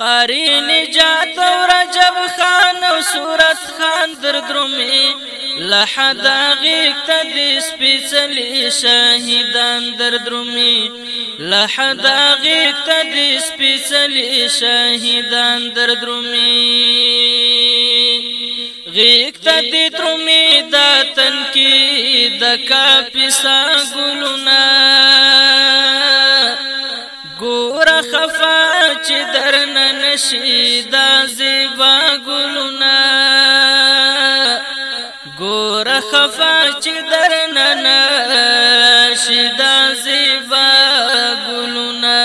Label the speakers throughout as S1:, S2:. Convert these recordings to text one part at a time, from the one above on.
S1: قاری نجات و رجب خان و سورت خان دردرومي لحد غیق تدی سپیڅلی شاهیدان دردرومي لحد غیق تدی سپیڅلی شاهیدان دردرومي غیق تدی درومي دا تنکی کافی سا گلونا گورا خفا چې درنه نشي دا زیبا ګلونه ګوره خفا چې درنه نشي دا زیبا ګلونه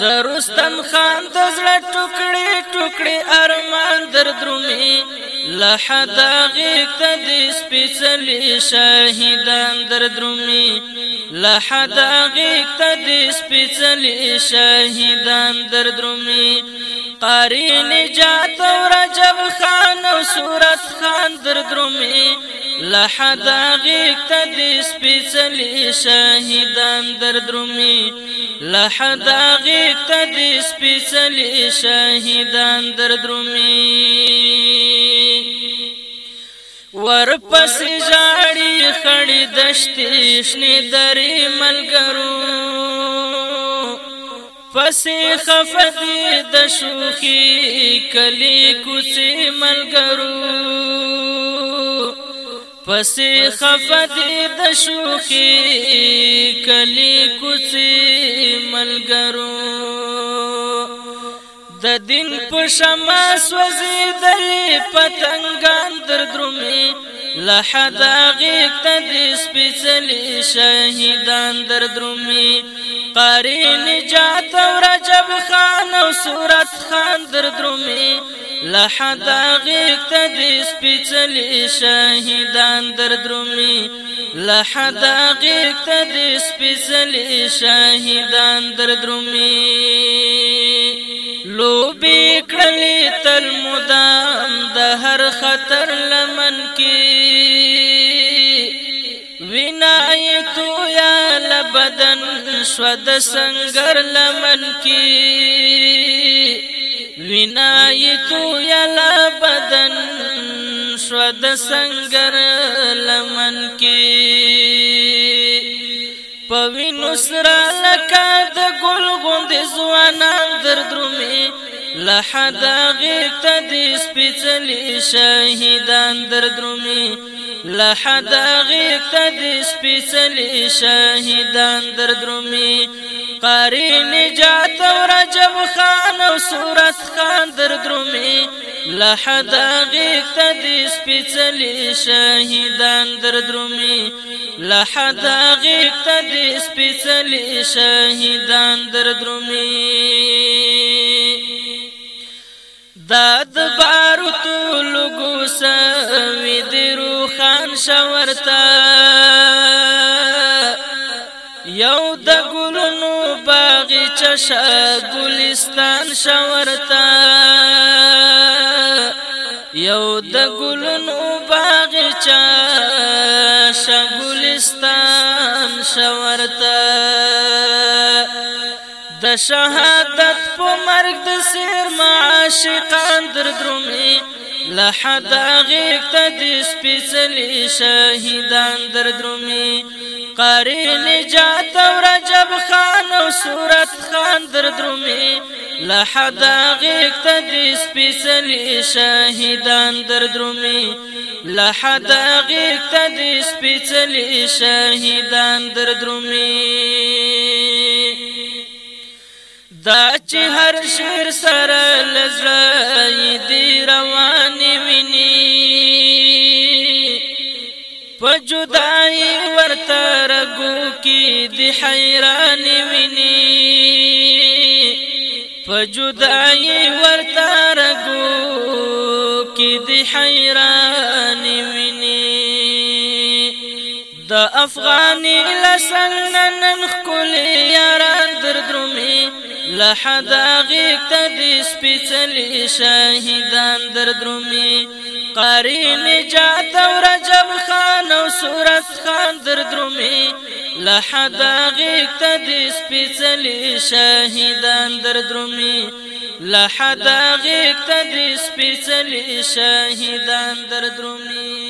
S1: زرستم خان د زړه ټوکړي ټوکړي ارمان در درومي لحدا غیت د سپېڅلي شاهدان در درومي لحد دا گی تی چلی شاہ قاری نجات و رجب خان و کانو خان کاندر درومی لہ دا گی تی چلی شاہ داندر درومی لہ دا گی تی چلی شاہ داندر درومی ورپسې ژاړي خړې دشتې شنې درې ملګرو پسې خفتې د شوخي کلی کوڅې ملګرو پسې خفتې د شوخي کلی کوڅې ملګرو د دین په شمع سوځي دلې پتنګان در درومي له حداقیق ته د سپېڅلي شهیدان در درومي قاری نجات او رجب خان او صورت خان در درومي له حداقیق ته د سپېڅلي شهیدان در درومي له حداقیق ته د سپېڅلي شهیدان در درومي لوبې کړلې تل مدام د هر خطر لمن کې وینایت یا لبدن سود سنگر لمن کې وینایت یا لبدن سود سنگر لمن کې پوینو سره لکه د ګل غوندې در دردرومي لحدا غیت دې سپېڅلي شهیدان دردرومي لحدا غیت دې سپېڅلي شهیدان دردرومي قاری نجات او رجب خان او صورت خان در درومي لحدا غیق تدی سپیچلی شهیدان در درومي لحدا غیق تدی سپیچلی شهیدان در درومي داد بارو تو لگو سوی درو خان شورتا یو دگو شا گلستان شورتا یو د ګلونو باغچا شا گلستان شورتا د شهادت په مرګ د سیر معاشقان در درومي لحد اغیق تا دی سپیسلی شهیدان در درومی قاری نجات و رجب خان و صورت خان در درومی لحد اغیق تا دی سپیسلی شهیدان در درومی لحد اغیق تا دی سپیسلی شهیدان در درومی دا چې هر شیر سره لزړه په جدای ورته رګو کې د حیران ویني په جدای ورته رګو کې د حیران ویني د افغان لسنن خل یاران دردرمي لحد غیق تد سپیڅلی شاهدان دردرمي قاری نجات ورځ سلام خان او سورت خان در لحد لحدا تا دیس سپیڅلی شاہیدان در لحد لحدا تا دیس سپیڅلی شاہیدان در درومي